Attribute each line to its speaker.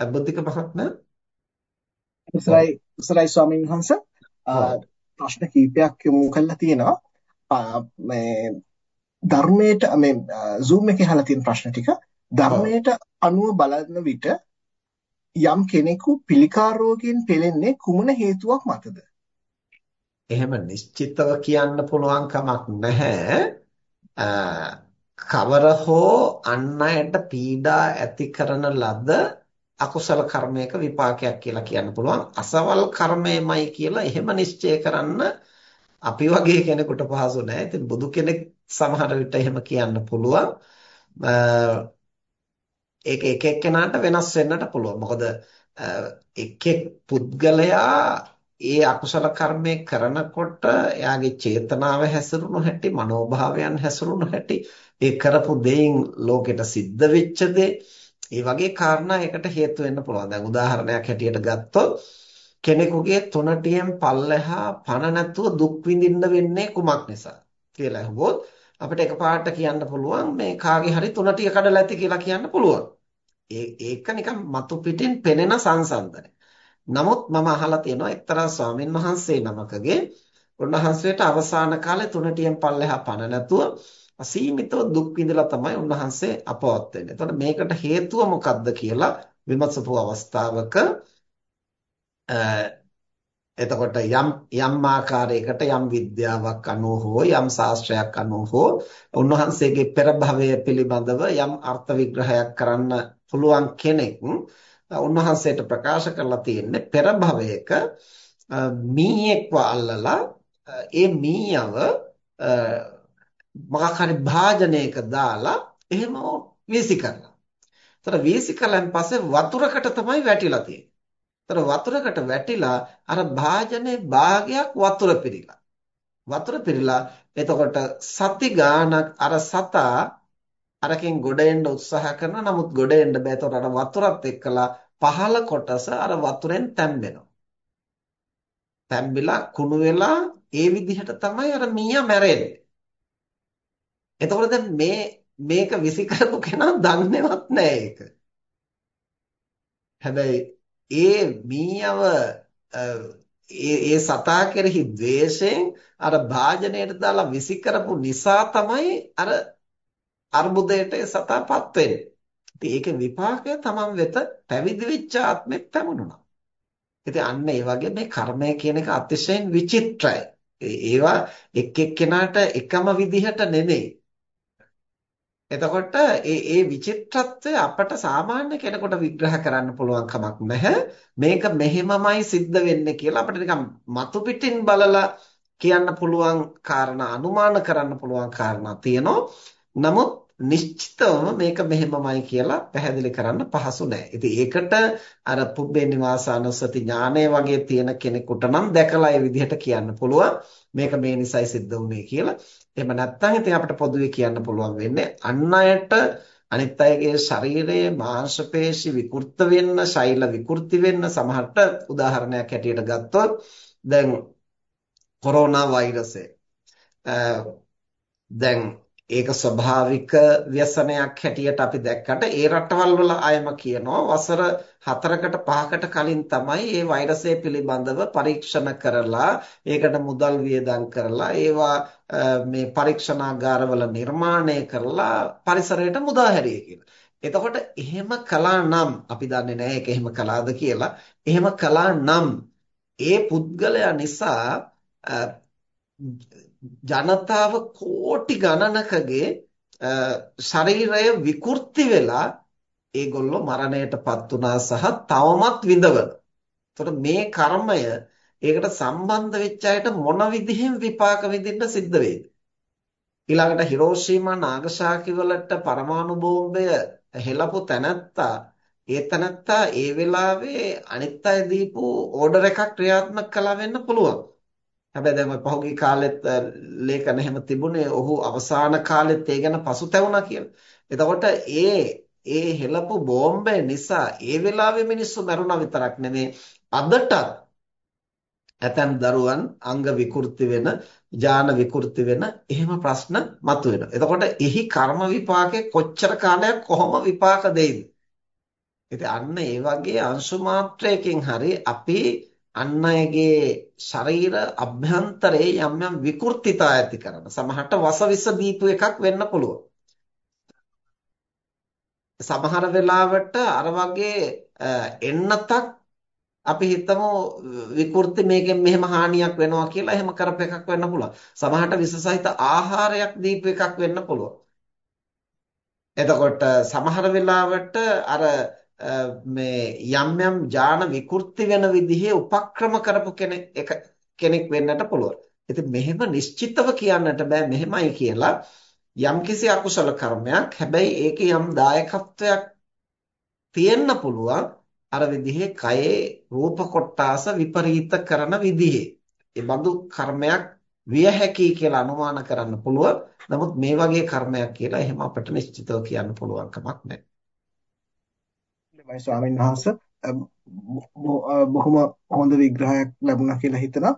Speaker 1: බුද්ධික මහත්මයා
Speaker 2: උසරයි උසරයි ස්වාමීන් වහන්ස. ප්‍රශ්න කීපයක් යොමු කරලා තියෙනවා. මේ ධර්මයට මේ Zoom එකේ අහලා තියෙන ප්‍රශ්න ටික. ධර්මයට අනුව බලන විට යම් කෙනෙකු පිළිකා රෝගයෙන් පෙළෙන්නේ කුමන හේතුවක් මතද?
Speaker 1: එහෙම නිශ්චිතව කියන්න පුළුවන් කමක් නැහැ. කවර හෝ අන් අයට පීඩා ඇති කරන ලද අකුසල කර්මයක විපාකයක් කියලා කියන්න පුළුවන්. අසවල් කර්මයමයි කියලා එහෙම නිශ්චය කරන්න අපි වගේ කෙනෙකුට පහසු නෑ. ඉතින් බුදු කෙනෙක් සමහර විට එහෙම කියන්න පුළුවන්. ඒක එක එක්කෙනාට වෙනස් වෙන්නට පුළුවන්. මොකද එක් එක් පුද්ගලයා ඒ අකුසල කර්මය කරනකොට එයාගේ චේතනාව හැසිරුණු හැටි, මනෝභාවයන් හැසිරුණු හැටි, ඒ කරපු දෙයින් ලෝකෙට සිද්ධ වෙච්ච දේ ඒ වගේ කාරණා එකට හේතු වෙන්න පුළුවන්. දැන් උදාහරණයක් හැටියට ගත්තොත් කෙනෙකුගේ තුනටියෙන් පල්ලෙහා පණ නැතුව දුක් විඳින්න වෙන්නේ කුමක් නිසා කියලා අහුවොත් අපිට එකපාරට කියන්න පුළුවන් මේ කාගේ හරි තුනටිය කඩලා ඇති කියලා කියන්න පුළුවන්. ඒක නිකන් මතු පිටින් පෙනෙන සංසන්දනය. නමුත් මම අහලා තියෙනවා එක්තරා ස්වාමීන් වහන්සේ නමකගේ උන්වහන්සේට අවසාන කාලේ තුනටියෙන් පල්ලෙහා පණ නැතුව අසීමිතව දුක් විඳලා තමයි උන්වහන්සේ අපවත් වෙන්නේ. එතකොට මේකට හේතුව මොකක්ද කියලා විමසපු අවස්ථාවක එතකොට යම් යම් ආකාරයකට යම් විද්‍යාවක් අනුව හෝ යම් ශාස්ත්‍රයක් අනුව හෝ උන්වහන්සේගේ පෙර භවය පිළිබඳව යම් අර්ථ විග්‍රහයක් කරන්න පුළුවන් කෙනෙක් උන්වහන්සේට ප්‍රකාශ කරලා තියෙන්නේ පෙර භවයක මීයෙක්ව අල්ලලා ඒ මීයව මොකක් හරි භාජනයක දාලා එහෙම වීසි කරනවා. ඒතර වීසි කලන් පස්සේ වතුරකට තමයි වැටිලා තියෙන්නේ. ඒතර වතුරකට වැටිලා අර භාජනයේ භාගයක් වතුර පිරීලා. වතුර පිරීලා එතකොට සති ගානක් අර සතා අරකින් ගොඩ එන්න උත්සාහ කරනවා. නමුත් ගොඩ එන්න බෑ. ඒතකොට අර වතුරත් එක්කලා පහළ කොටස අර වතුරෙන් තැම්බෙනවා. තැම්බිලා කුණු වෙලා ඒ විදිහට තමයි අර මීයා මැරෙන්නේ. එතකොට දැන් මේ මේක විසි කරපු කෙනා දන්නේවත් නැහැ ඒක. හැබැයි ඒ මීයව ඒ ඒ සතා කෙරෙහි द्वේෂයෙන් අර භාජනයට දාලා විසි කරපු නිසා තමයි අර අර්බුදයට ඒ සතාපත් වෙන්නේ. ඉතින් ඒකේ විපාකය තමන් වෙත පැවිදි වෙච්ච ආත්මෙත් පැමුණුණා. ඉතින් අන්න ඒ වගේ මේ කර්මය කියන එක අතිශයින් විචිත්‍රයි. ඒවා එක් එක්කෙනාට එකම විදිහට නෙමෙයි. එතකොට ඒ ඒ විචිත්‍රත්වය අපට සාමාන්‍ය කෙනෙකුට විග්‍රහ කරන්න පුළුවන් කමක් නැහැ. මේක මෙහෙමමයි සිද්ධ වෙන්නේ කියලා අපිට නිකන් මතු පිටින් බලලා කියන්න පුළුවන් කාරණා අනුමාන කරන්න පුළුවන් කාරණා තියෙනවා. නමුත් නිශ්චිතවම මේක මෙහෙමමයි කියලා පැහැදිලි කරන්න පහසු නෑ. ඉතින් ඒකට අර පුබ්බේ නිවාසානුස්සති ඥානය වගේ තියෙන කෙනෙකුට නම් දැකලා ඒ විදිහට කියන්න පුළුවන්. මේක මේ නිසයි සිද්ධ වුනේ කියලා. එහෙම නැත්නම් ඉතින් අපිට පොදුවේ කියන්න පුළුවන් වෙන්නේ අන් අයට අනිත් අයගේ ශරීරයේ මාංශ පේශි විකෘත වෙන්න, ශෛල විකෘති වෙන්න සමහරට උදාහරණයක් හැටියට ගත්තොත් දැන් කොරෝනා වෛරසය. දැන් ඒක ස්වභාවික ව්‍යසනයක් හැටියට අපි දැක්කට ඒ රටවල් වල අයම කියනවා වසර 4කට 5කට කලින් තමයි මේ වෛරසය පිළිබඳව පරීක්ෂණ කරලා ඒකට මුදල් වියදම් කරලා ඒවා මේ පරීක්ෂණාගාරවල නිර්මාණය කරලා පරිසරයට මුදා හැරියේ කියලා. එතකොට එහෙම කළා නම් අපි දන්නේ නැහැ ඒක එහෙම කළාද කියලා. එහෙම කළා නම් ඒ පුද්ගලයා නිසා ජනතාව කෝටි ගණනකගේ ශරීරය විකෘති වෙලා ඒගොල්ලෝ මරණයටපත් වුණා සහ තවමත් විඳවන. එතකොට මේ කර්මය ඒකට සම්බන්ධ වෙච්ච අයට මොන විදිහෙන් විපාක විඳින්න සිද්ධ වෙයිද? ඊළඟට හිරෝෂීමා නාගසාකි වලට පරමාණු බෝම්බය හෙලපු තැනැත්තා ඒ තැනැත්තා ඒ වෙලාවේ අනිත් අය දීපු ඕඩර් එකක් ක්‍රියාත්මක කළා වෙන්න පුළුවන්. හැබැයි දැන් ඔය පහුගිය කාලෙත් ලේඛන එහෙම තිබුණේ ඔහු අවසාන කාලෙත් ඒ ගැන පසුතැවුණා කියලා. එතකොට ඒ ඒ හෙලපු බෝම්බය නිසා ඒ වෙලාවේ මිනිස්සු මරුණා විතරක් නෙමේ අදටත් ඇතැම් දරුවන් අංග විකෘති වෙන, ඥාන විකෘති වෙන එහෙම ප්‍රශ්න මතුවෙනවා. එතකොට එහි කර්ම විපාකේ කොච්චර කාලයක් කොහොම විපාක දෙයිද? ඉතින් අන්න ඒ වගේ අංශු මාත්‍රයකින් හරි අපි අන් අයගේ ශරීර අභ්‍යන්තරයේ යම් යම් විකෘතිතා ඇති කරන සමහරට වසවිස දීපු එකක් වෙන්න පුළුවන්. සමහර වෙලාවට අර වගේ එන්නතක් අපි හිතමු විකෘති මේකෙන් මෙහෙම හානියක් වෙනවා කියලා එහෙම කරප එකක් වෙන්න පුළුවන්. සමහරට විස සහිත ආහාරයක් දීපු එකක් වෙන්න පුළුවන්. එතකොට සමහර වෙලාවට අර මේ යම් යම් ඥාන විකෘති වෙන විදිහේ උපක්‍රම කරපු කෙනෙක් කෙනෙක් වෙන්නට පුළුවන්. ඉතින් මෙහෙම නිශ්චිතව කියන්නට බෑ මෙහෙමයි කියලා යම්කිසි අකුසල කර්මයක් හැබැයි ඒකේ යම් දායකත්වයක් තියෙන්න පුළුවන් අර විදිහේ කයේ රූප කොටාස විපරීත කරන විදිහේ. ඒ බඳු කර්මයක් විය හැකි කියලා අනුමාන කරන්න පුළුවන්. නමුත් මේ වගේ කර්මයක් කියලා එහෙම අපිට නිශ්චිතව කියන්න පුළුවන් කමක් නැහැ.
Speaker 2: මයි ස්වාමීන් වහන්සේ බොහොම හොඳ විග්‍රහයක් ලැබුණා කියලා හිතනවා.